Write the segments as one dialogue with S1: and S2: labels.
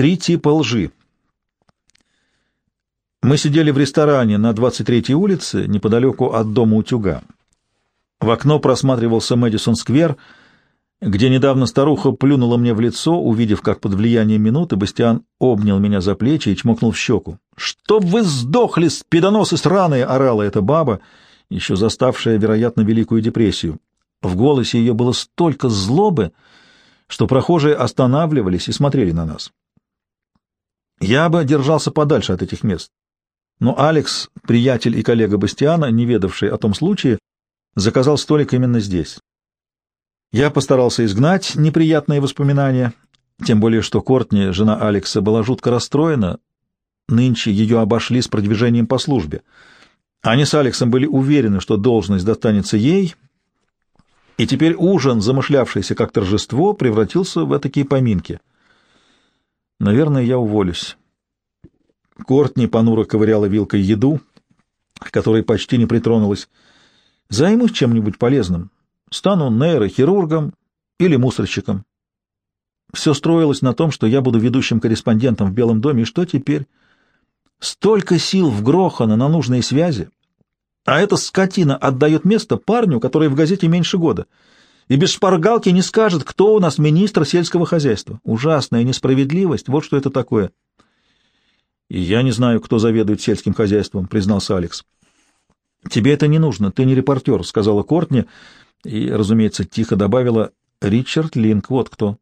S1: Три типа лжи. Мы сидели в ресторане на 23-й улице, неподалеку от дома утюга. В окно просматривался Мэдисон-сквер, где недавно старуха плюнула мне в лицо, увидев, как под влиянием минуты Бастиан обнял меня за плечи и чмокнул в щеку. «Чтоб вы сдохли, спидоносы сраные!» — орала эта баба, еще заставшая, вероятно, Великую депрессию. В голосе ее было столько злобы, что прохожие останавливались и смотрели на нас. Я бы держался подальше от этих мест. Но Алекс, приятель и коллега Бастиана, не ведавший о том случае, заказал столик именно здесь. Я постарался изгнать неприятные воспоминания, тем более что Кортни, жена Алекса, была жутко расстроена. Нынче ее обошли с продвижением по службе. Они с Алексом были уверены, что должность достанется ей, и теперь ужин, замышлявшийся как торжество, превратился в такие поминки — Наверное, я уволюсь. Кортни понуро ковыряла вилкой еду, которой почти не притронулась. Займусь чем-нибудь полезным. Стану нейрохирургом или мусорщиком. Все строилось на том, что я буду ведущим корреспондентом в Белом доме, и что теперь? Столько сил в Грохана на нужные связи, а эта скотина отдает место парню, который в газете меньше года — и без шпаргалки не скажет, кто у нас министр сельского хозяйства. Ужасная несправедливость, вот что это такое. И я не знаю, кто заведует сельским хозяйством, признался Алекс. Тебе это не нужно, ты не репортер, сказала Кортни, и, разумеется, тихо добавила Ричард Линк, вот кто.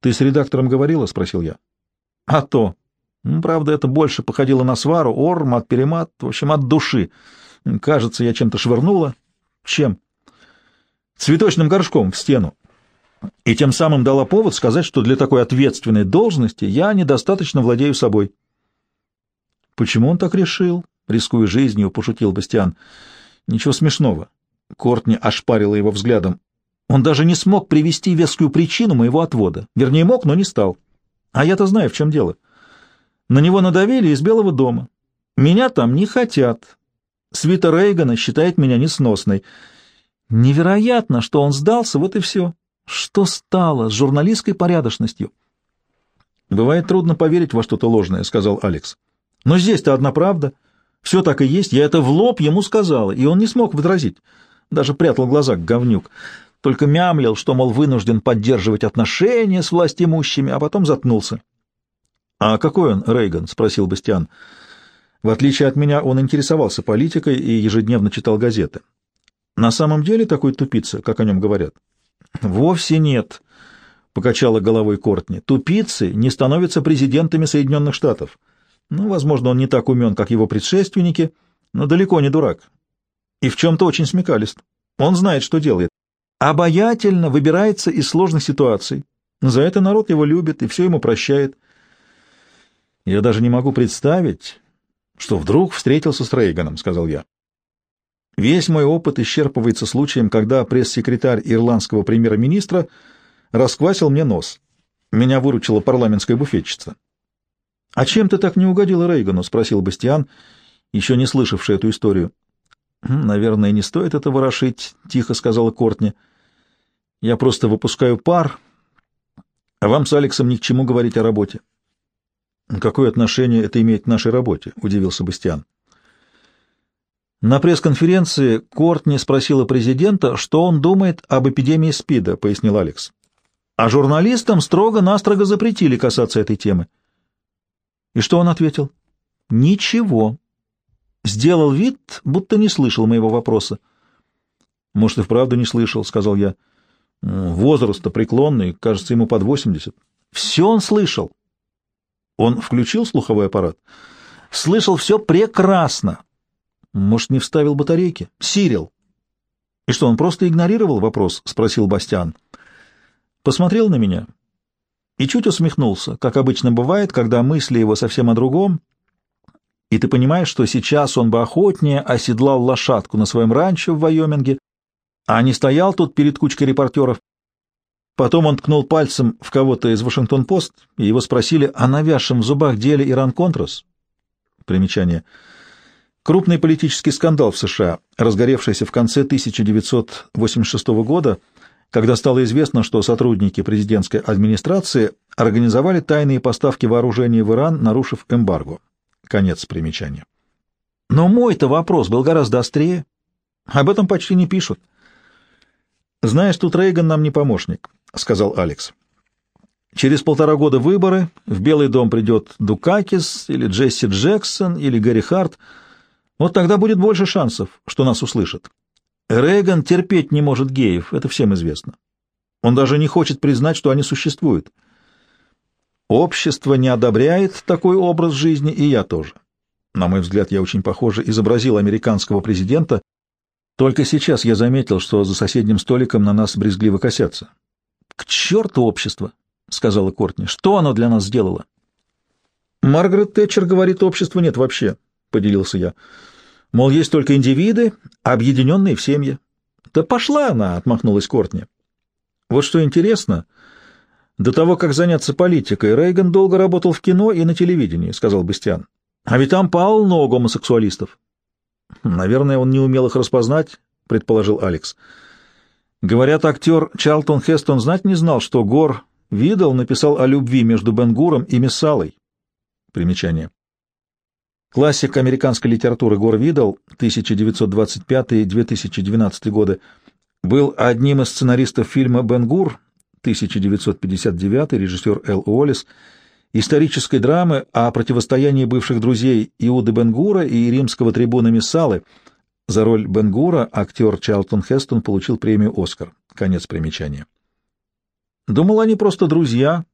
S1: Ты с редактором говорила, спросил я. А то. Ну, правда, это больше походило на свару, ормат, перемат, в общем, от души. Кажется, я чем-то швырнула. Чем? Цветочным горшком в стену, и тем самым дала повод сказать, что для такой ответственной должности я недостаточно владею собой. Почему он так решил? Рискуя жизнью, пошутил Бастиан. Ничего смешного. Кортни ошпарила его взглядом. Он даже не смог привести вескую причину моего отвода. Вернее, мог, но не стал. А я-то знаю, в чем дело. На него надавили из Белого дома. Меня там не хотят. Свита Рейгана считает меня несносной. Невероятно, что он сдался, вот и все. Что стало с журналистской порядочностью? Бывает трудно поверить во что-то ложное, сказал Алекс. Но здесь-то одна правда. Все так и есть. Я это в лоб ему сказала, и он не смог возразить. Даже прятал глаза, говнюк. Только мямлил, что, мол, вынужден поддерживать отношения с властимущими, а потом заткнулся. — А какой он, Рейган? — спросил Бастиан. В отличие от меня, он интересовался политикой и ежедневно читал газеты. На самом деле такой тупица, как о нем говорят? Вовсе нет, покачала головой Кортни. Тупицы не становятся президентами Соединенных Штатов. Ну, возможно, он не так умен, как его предшественники, но далеко не дурак. И в чем-то очень смекалист. Он знает, что делает. Обаятельно выбирается из сложных ситуаций. За это народ его любит и все ему прощает. Я даже не могу представить, что вдруг встретился с Рейганом, — сказал я. Весь мой опыт исчерпывается случаем, когда пресс-секретарь ирландского премьер-министра расквасил мне нос. Меня выручила парламентская буфетчица. — А чем ты так не угодила Рейгану? — спросил Бастиан, еще не слышавший эту историю. «Хм, — Наверное, не стоит это ворошить, — тихо сказала Кортни. — Я просто выпускаю пар, а вам с Алексом ни к чему говорить о работе. — Какое отношение это имеет к нашей работе? — удивился Бастиан. На пресс-конференции Кортни спросила президента, что он думает об эпидемии СПИДа, пояснил Алекс. А журналистам строго-настрого запретили касаться этой темы. И что он ответил? Ничего. Сделал вид, будто не слышал моего вопроса. Может, и вправду не слышал, сказал я. Возраст-то преклонный, кажется, ему под восемьдесят. Все он слышал. Он включил слуховой аппарат? Слышал все прекрасно. Может, не вставил батарейки? Сирил. И что, он просто игнорировал вопрос? Спросил Бастиан. Посмотрел на меня и чуть усмехнулся, как обычно бывает, когда мысли его совсем о другом, и ты понимаешь, что сейчас он бы охотнее оседлал лошадку на своем ранчо в Вайоминге, а не стоял тут перед кучкой репортеров. Потом он ткнул пальцем в кого-то из Вашингтон-Пост, и его спросили о навязшем в зубах деле Иран-Контрас. Примечание — Крупный политический скандал в США, разгоревшийся в конце 1986 года когда стало известно, что сотрудники президентской администрации организовали тайные поставки вооружений в Иран, нарушив эмбарго. Конец примечания. Но мой-то вопрос был гораздо острее. Об этом почти не пишут. «Знаешь, тут Рейган нам не помощник», — сказал Алекс. «Через полтора года выборы, в Белый дом придет Дукакис или Джесси Джексон или Гэри Харт. Вот тогда будет больше шансов, что нас услышат. Рейган терпеть не может геев, это всем известно. Он даже не хочет признать, что они существуют. Общество не одобряет такой образ жизни, и я тоже. На мой взгляд, я очень похоже изобразил американского президента, только сейчас я заметил, что за соседним столиком на нас брезгливо косятся. — К черту общество! — сказала Кортни. — Что оно для нас сделало? — Маргарет Тэтчер говорит, общества нет вообще, — поделился я. — Мол, есть только индивиды, объединенные в семье. — Да пошла она! — отмахнулась Кортни. — Вот что интересно, до того, как заняться политикой, Рейган долго работал в кино и на телевидении, — сказал Бастиан. — А ведь там полно гомосексуалистов. Наверное, он не умел их распознать, предположил Алекс. Говорят, актер Чарлтон Хестон знать не знал, что Гор Видал написал о любви между Бенгуром и Мессалой. Примечание. Классик американской литературы Гор Видал, 1925-2012 годы, был одним из сценаристов фильма «Бен-Гур» 1959, режиссер Эл Уоллес, исторической драмы о противостоянии бывших друзей Иуды Бенгура и римского трибуна Миссалы. За роль Бенгура актер Чарлтон Хестон получил премию «Оскар». Конец примечания. Думал, они просто друзья,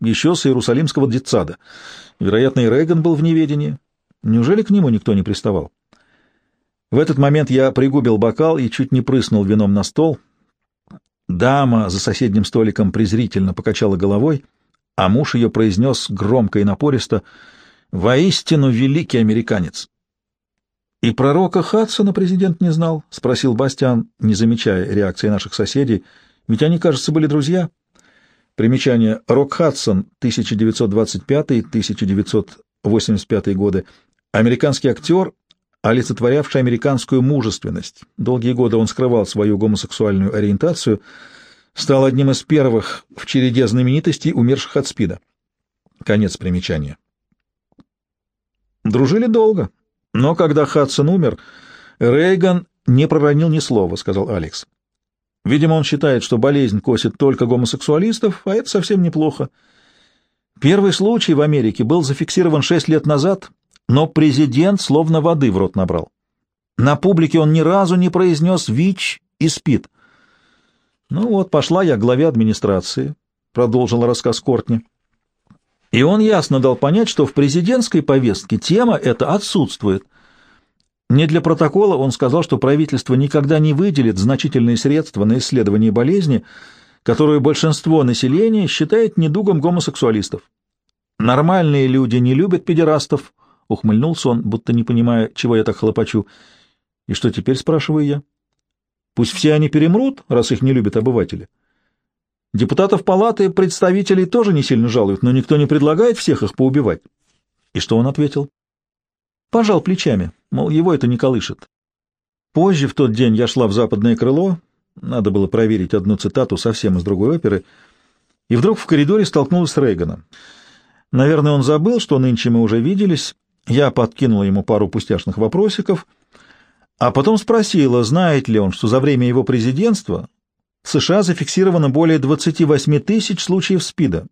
S1: еще с Иерусалимского детсада. Вероятно, и Рейган был в неведении. Неужели к нему никто не приставал? В этот момент я пригубил бокал и чуть не прыснул вином на стол. Дама за соседним столиком презрительно покачала головой — а муж ее произнес громко и напористо «Воистину великий американец». «И пророка Хадсона президент не знал?» — спросил Бастиан, не замечая реакции наших соседей. «Ведь они, кажется, были друзья». Примечание. Рок Хадсон, 1925-1985 годы. Американский актер, олицетворявший американскую мужественность. Долгие годы он скрывал свою гомосексуальную ориентацию — стал одним из первых в череде знаменитостей, умерших от СПИДа. Конец примечания. Дружили долго, но когда Хадсон умер, Рейган не проронил ни слова, сказал Алекс. Видимо, он считает, что болезнь косит только гомосексуалистов, а это совсем неплохо. Первый случай в Америке был зафиксирован шесть лет назад, но президент словно воды в рот набрал. На публике он ни разу не произнес ВИЧ и СПИД. Ну вот, пошла я к главе администрации, продолжил рассказ Кортни. И он ясно дал понять, что в президентской повестке тема эта отсутствует. Не для протокола он сказал, что правительство никогда не выделит значительные средства на исследование болезни, которую большинство населения считает недугом гомосексуалистов. Нормальные люди не любят педерастов, ухмыльнулся он, будто не понимая, чего я так хлопочу. И что теперь, спрашиваю я? Пусть все они перемрут, раз их не любят обыватели. Депутатов палаты представителей тоже не сильно жалуют, но никто не предлагает всех их поубивать. И что он ответил? Пожал плечами, мол, его это не колышет. Позже в тот день я шла в западное крыло, надо было проверить одну цитату совсем из другой оперы, и вдруг в коридоре столкнулась с Рейганом. Наверное, он забыл, что нынче мы уже виделись. Я подкинула ему пару пустяшных вопросиков — а потом спросила, знает ли он, что за время его президентства в США зафиксировано более 28 тысяч случаев СПИДа.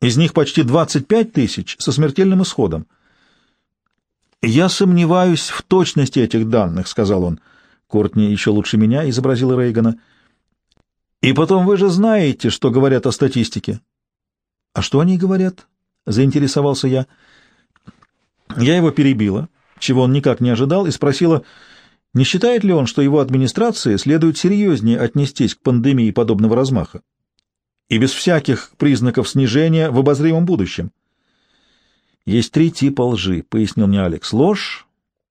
S1: Из них почти 25 тысяч со смертельным исходом. «Я сомневаюсь в точности этих данных», — сказал он. Кортни еще лучше меня изобразила Рейгана. «И потом вы же знаете, что говорят о статистике». «А что они говорят?» — заинтересовался я. Я его перебила, чего он никак не ожидал, и спросила, не считает ли он, что его администрации следует серьезнее отнестись к пандемии подобного размаха и без всяких признаков снижения в обозримом будущем? Есть три типа лжи, пояснил мне Алекс. Ложь,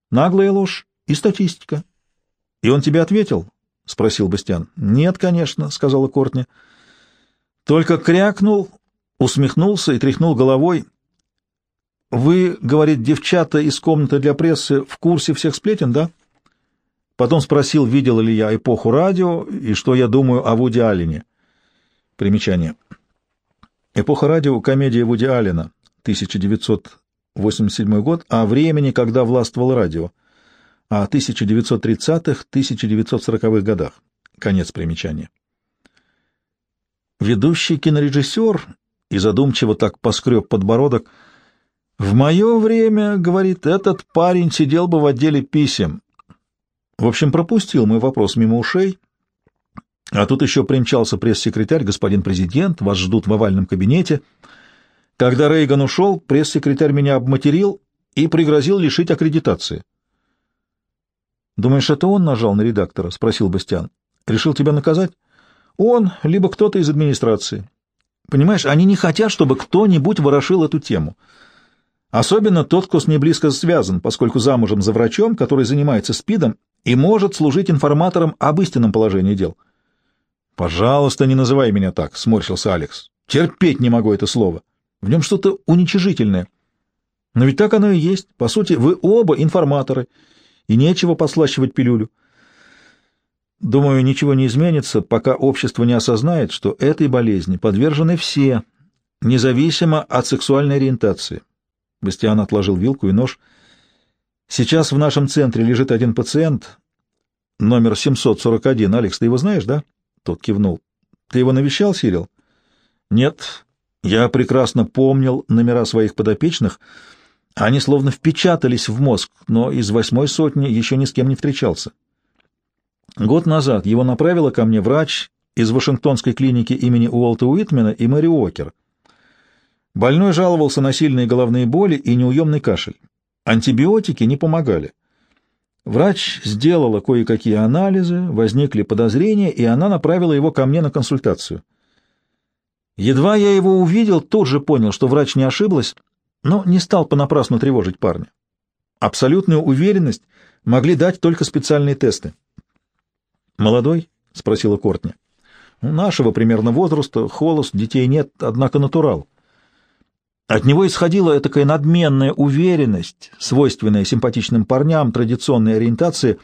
S1: наглая ложь и статистика. И он тебе ответил? спросил Бастиан. Нет, конечно, сказала Кортни. Только крякнул, усмехнулся и тряхнул головой. Вы, говорит, девчата из комнаты для прессы в курсе всех сплетен, да? Потом спросил, видел ли я эпоху радио и что я думаю о Вуди Аллене. Примечание. Эпоха радио — комедия Вуди Аллена, 1987 год, о времени, когда властвовал радио, о 1930-1940-х годах. Конец примечания. Ведущий кинорежиссер и задумчиво так поскреб подбородок. «В мое время, — говорит, — этот парень сидел бы в отделе писем, в общем, пропустил мой вопрос мимо ушей. А тут еще примчался пресс-секретарь, господин президент, вас ждут в овальном кабинете. Когда Рейган ушел, пресс-секретарь меня обматерил и пригрозил лишить аккредитации. «Думаешь, это он нажал на редактора?» — спросил Бастиан. «Решил тебя наказать?» «Он, либо кто-то из администрации. Понимаешь, они не хотят, чтобы кто-нибудь ворошил эту тему». Особенно тот, кто с ней близко связан, поскольку замужем за врачом, который занимается СПИДом и может служить информатором об истинном положении дел. «Пожалуйста, не называй меня так», — сморщился Алекс. «Терпеть не могу это слово. В нем что-то уничижительное. Но ведь так оно и есть. По сути, вы оба информаторы, и нечего послащивать пилюлю. Думаю, ничего не изменится, пока общество не осознает, что этой болезни подвержены все, независимо от сексуальной ориентации. Бастиан отложил вилку и нож. Сейчас в нашем центре лежит один пациент, номер 741. Алекс, ты его знаешь, да? Тот кивнул. Ты его навещал, Сирил? Нет. Я прекрасно помнил номера своих подопечных. Они словно впечатались в мозг, но из восьмой сотни еще ни с кем не встречался. Год назад его направила ко мне врач из Вашингтонской клиники имени Уолта Уитмена и Мэри Уокер. Больной жаловался на сильные головные боли и неуемный кашель. Антибиотики не помогали. Врач сделала кое-какие анализы, возникли подозрения, и она направила его ко мне на консультацию. Едва я его увидел, тут же понял, что врач не ошиблась, но не стал понапрасну тревожить парня. Абсолютную уверенность могли дать только специальные тесты. «Молодой?» — спросила Кортни. «Нашего примерно возраста, холост, детей нет, однако натурал». От него исходила такая надменная уверенность, свойственная симпатичным парням традиционной ориентации.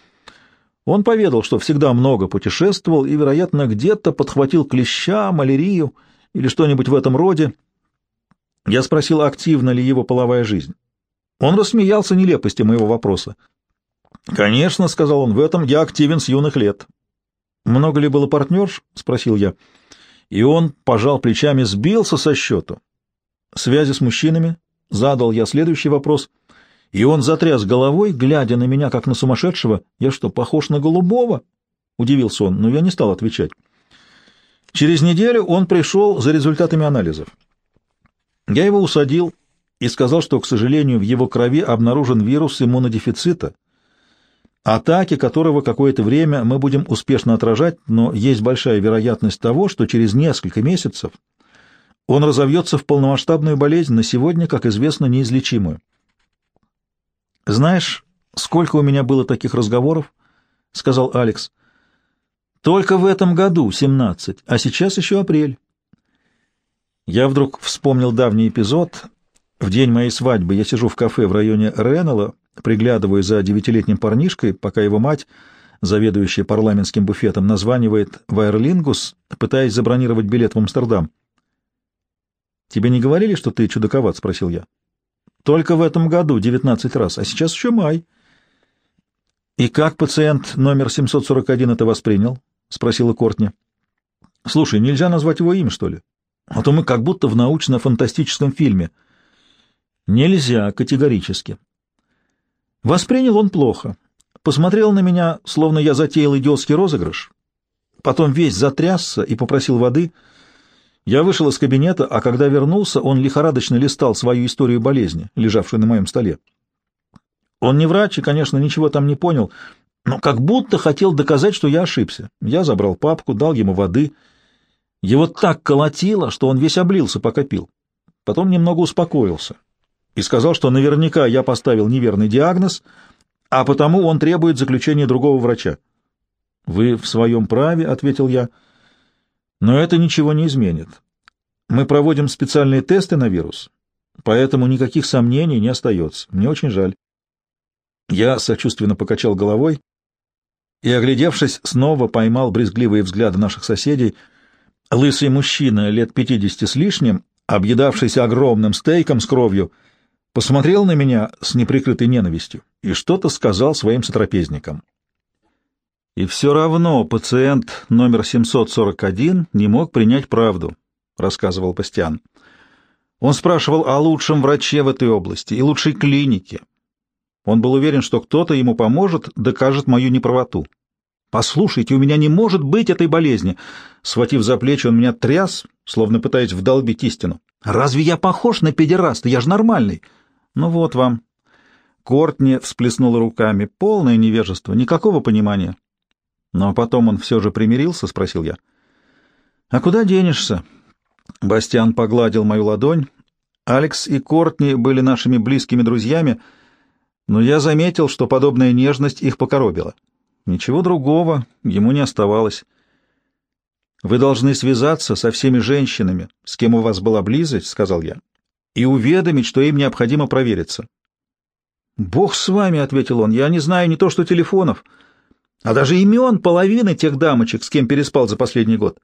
S1: Он поведал, что всегда много путешествовал и, вероятно, где-то подхватил клеща, малярию или что-нибудь в этом роде. Я спросил, активна ли его половая жизнь. Он рассмеялся нелепости моего вопроса. «Конечно», — сказал он, — «в этом я активен с юных лет». «Много ли было партнерш?» — спросил я. И он пожал плечами, сбился со счету связи с мужчинами? Задал я следующий вопрос, и он затряс головой, глядя на меня, как на сумасшедшего. Я что, похож на голубого? Удивился он, но я не стал отвечать. Через неделю он пришел за результатами анализов. Я его усадил и сказал, что, к сожалению, в его крови обнаружен вирус иммунодефицита, атаки которого какое-то время мы будем успешно отражать, но есть большая вероятность того, что через несколько месяцев он разовьется в полномасштабную болезнь, на сегодня, как известно, неизлечимую. «Знаешь, сколько у меня было таких разговоров?» — сказал Алекс. «Только в этом году семнадцать, а сейчас еще апрель». Я вдруг вспомнил давний эпизод. В день моей свадьбы я сижу в кафе в районе Реннелла, приглядывая за девятилетним парнишкой, пока его мать, заведующая парламентским буфетом, названивает в Аэрлингус, пытаясь забронировать билет в Амстердам. Тебе не говорили, что ты чудаковат? — спросил я. — Только в этом году девятнадцать раз, а сейчас еще май. — И как пациент номер 741 это воспринял? — спросила Кортни. — Слушай, нельзя назвать его имя, что ли? А то мы как будто в научно-фантастическом фильме. — Нельзя, категорически. Воспринял он плохо. Посмотрел на меня, словно я затеял идиотский розыгрыш. Потом весь затрясся и попросил воды — я вышел из кабинета, а когда вернулся, он лихорадочно листал свою историю болезни, лежавшую на моем столе. Он не врач и, конечно, ничего там не понял, но как будто хотел доказать, что я ошибся. Я забрал папку, дал ему воды. Его так колотило, что он весь облился, пока пил. Потом немного успокоился и сказал, что наверняка я поставил неверный диагноз, а потому он требует заключения другого врача. «Вы в своем праве», — ответил я, — но это ничего не изменит. Мы проводим специальные тесты на вирус, поэтому никаких сомнений не остается. Мне очень жаль. Я сочувственно покачал головой. и, оглядевшись, снова поймал брезгливые взгляды наших соседей. Лысый мужчина, лет пятидесяти с лишним, объедавшийся огромным стейком с кровью, посмотрел на меня с неприкрытой ненавистью и что-то сказал своим сотрапезникам. И все равно пациент номер 741 не мог принять правду, — рассказывал Пастиан. Он спрашивал о лучшем враче в этой области и лучшей клинике. Он был уверен, что кто-то ему поможет, докажет мою неправоту. «Послушайте, у меня не может быть этой болезни!» Схватив за плечи, он меня тряс, словно пытаясь вдолбить истину. «Разве я похож на педераста? Я же нормальный!» «Ну вот вам». Кортни всплеснула руками. Полное невежество, никакого понимания. Но потом он все же примирился, спросил я. «А куда денешься?» Бастиан погладил мою ладонь. Алекс и Кортни были нашими близкими друзьями, но я заметил, что подобная нежность их покоробила. Ничего другого ему не оставалось. «Вы должны связаться со всеми женщинами, с кем у вас была близость», — сказал я, — «и уведомить, что им необходимо провериться». «Бог с вами», — ответил он, — «я не знаю не то что телефонов, а даже имен половины тех дамочек, с кем переспал за последний год».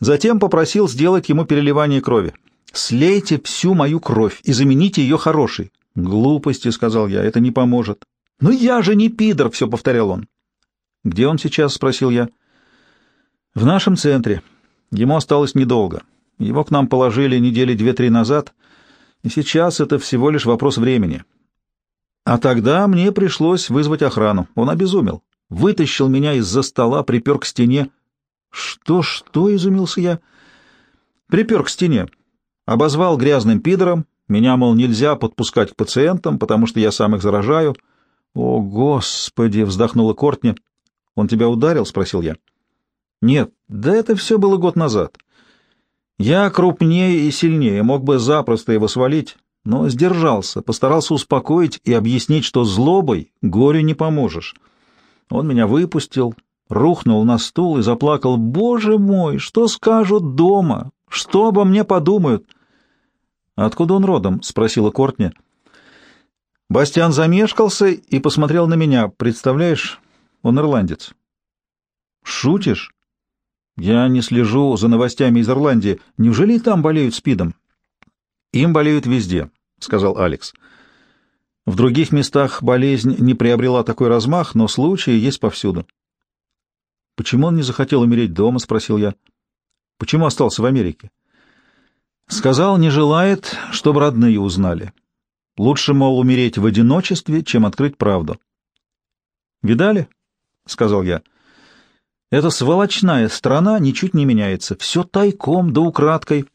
S1: Затем попросил сделать ему переливание крови. «Слейте всю мою кровь и замените ее хорошей». «Глупости», — сказал я, — «это не поможет». «Ну я же не пидор», — все повторял он. «Где он сейчас?» — спросил я. «В нашем центре. Ему осталось недолго. Его к нам положили недели две-три назад, и сейчас это всего лишь вопрос времени. А тогда мне пришлось вызвать охрану. Он обезумел. Вытащил меня из-за стола, припер к стене. «Что, что?» — изумился я. «Припер к стене. Обозвал грязным пидором. Меня, мол, нельзя подпускать к пациентам, потому что я сам их заражаю». «О, Господи!» — вздохнула Кортни. «Он тебя ударил?» — спросил я. «Нет, да это все было год назад. Я крупнее и сильнее, мог бы запросто его свалить, но сдержался, постарался успокоить и объяснить, что злобой горю не поможешь. Он меня выпустил, рухнул на стул и заплакал. «Боже мой, что скажут дома? Что обо мне подумают?» «Откуда он родом?» — спросила Кортни. Бастиан замешкался и посмотрел на меня. «Представляешь, он ирландец». «Шутишь?» «Я не слежу за новостями из Ирландии. Неужели и там болеют СПИДом?» «Им болеют везде», — сказал Алекс. «В других местах болезнь не приобрела такой размах, но случаи есть повсюду. «Почему он не захотел умереть дома?» — спросил я. «Почему остался в Америке?» Сказал, не желает, чтобы родные узнали. Лучше, мол, умереть в одиночестве, чем открыть правду. «Видали?» — сказал я. «Эта сволочная страна ничуть не меняется. Все тайком да украдкой».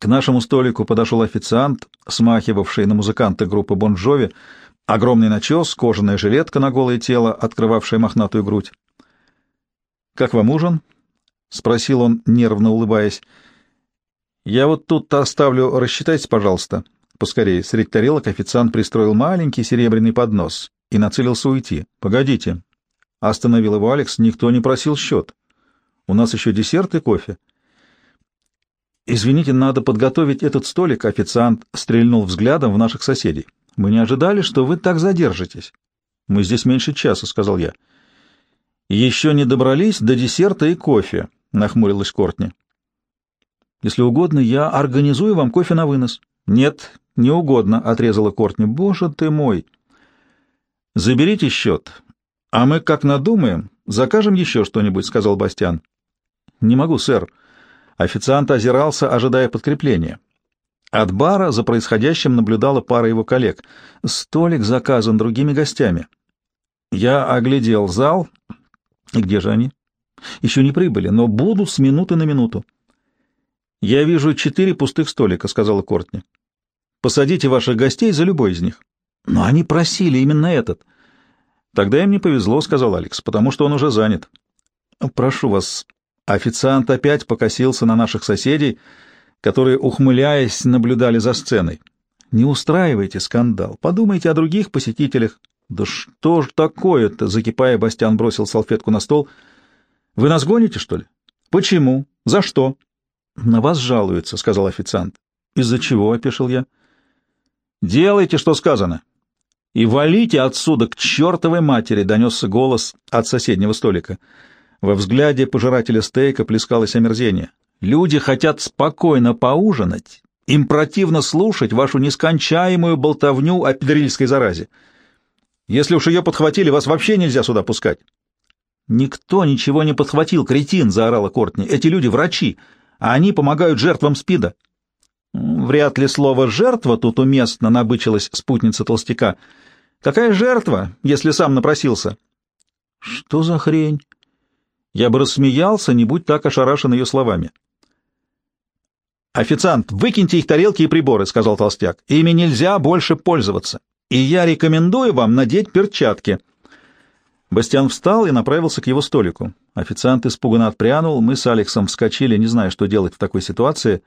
S1: К нашему столику подошел официант, смахивавший на музыканта группы Бонжови, огромный начес, кожаная жилетка на голое тело, открывавшая мохнатую грудь. «Как вам ужин?» — спросил он, нервно улыбаясь. «Я вот тут оставлю, рассчитайтесь, пожалуйста». Поскорее, среди тарелок официант пристроил маленький серебряный поднос и нацелился уйти. «Погодите», — остановил его Алекс, — «никто не просил счет. У нас еще десерт и кофе». «Извините, надо подготовить этот столик», — официант стрельнул взглядом в наших соседей. «Мы не ожидали, что вы так задержитесь». «Мы здесь меньше часа», — сказал я. «Еще не добрались до десерта и кофе», — нахмурилась Кортни. «Если угодно, я организую вам кофе на вынос». «Нет, не угодно», — отрезала Кортни. «Боже ты мой!» «Заберите счет, а мы, как надумаем, закажем еще что-нибудь», — сказал Бастиан. «Не могу, сэр». Официант озирался, ожидая подкрепления. От бара за происходящим наблюдала пара его коллег. Столик заказан другими гостями. Я оглядел зал и где же они? Еще не прибыли, но будут с минуты на минуту. Я вижу четыре пустых столика, сказала Кортни. Посадите ваших гостей за любой из них. Но они просили именно этот. Тогда им не повезло, сказал Алекс, потому что он уже занят. Прошу вас. Официант опять покосился на наших соседей, которые, ухмыляясь, наблюдали за сценой. Не устраивайте скандал. Подумайте о других посетителях. «Да что ж такое-то?» — закипая, Бастян бросил салфетку на стол. «Вы нас гоните, что ли?» «Почему? За что?» «На вас жалуются», — сказал официант. «Из-за чего?» — опешил я. «Делайте, что сказано». и валите отсюда к чертовой матери!» — донесся голос от соседнего столика. Во взгляде пожирателя стейка плескалось омерзение. «Люди хотят спокойно поужинать. Им противно слушать вашу нескончаемую болтовню о педрильской заразе. Если уж ее подхватили, вас вообще нельзя сюда пускать». «Никто ничего не подхватил, кретин!» — заорала Кортни. «Эти люди — врачи, а они помогают жертвам СПИДа». «Вряд ли слово «жертва» тут уместно», — набычилась спутница толстяка. «Какая жертва, если сам напросился?» «Что за хрень?» Я бы рассмеялся, не будь так ошарашен ее словами. «Официант, выкиньте их тарелки и приборы», — сказал толстяк. «Ими нельзя больше пользоваться, и я рекомендую вам надеть перчатки». Бастиан встал и направился к его столику. Официант испуганно отпрянул, мы с Алексом вскочили, не зная, что делать в такой ситуации.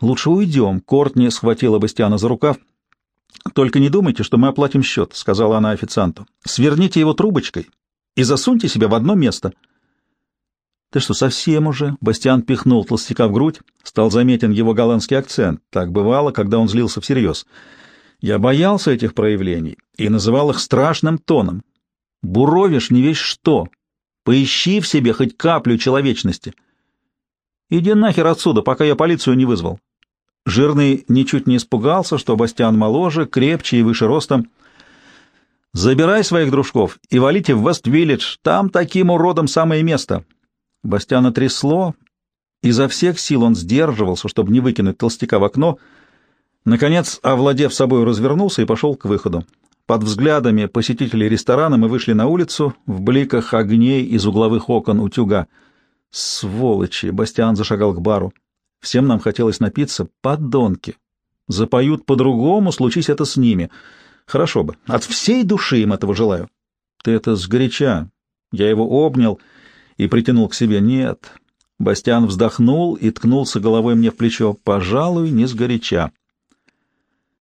S1: «Лучше уйдем», — Кортни схватила Бастиана за рукав. «Только не думайте, что мы оплатим счет», — сказала она официанту. «Сверните его трубочкой и засуньте себя в одно место». «Ты что, совсем уже?» — Бастиан пихнул толстяка в грудь. Стал заметен его голландский акцент. Так бывало, когда он злился всерьез. Я боялся этих проявлений и называл их страшным тоном. «Буровишь не весь что. Поищи в себе хоть каплю человечности». «Иди нахер отсюда, пока я полицию не вызвал». Жирный ничуть не испугался, что Бастиан моложе, крепче и выше ростом. «Забирай своих дружков и валите в Вест-Виллидж, там таким уродом самое место». Бастиана трясло, изо всех сил он сдерживался, чтобы не выкинуть толстяка в окно. Наконец, овладев собой, развернулся и пошел к выходу. Под взглядами посетителей ресторана мы вышли на улицу, в бликах огней из угловых окон утюга. «Сволочи!» — Бастиан зашагал к бару. «Всем нам хотелось напиться. Подонки! Запоют по-другому, случись это с ними. Хорошо бы. От всей души им этого желаю». «Ты это сгоряча!» Я его обнял — и притянул к себе. «Нет». Бастиан вздохнул и ткнулся головой мне в плечо. «Пожалуй, не сгоряча».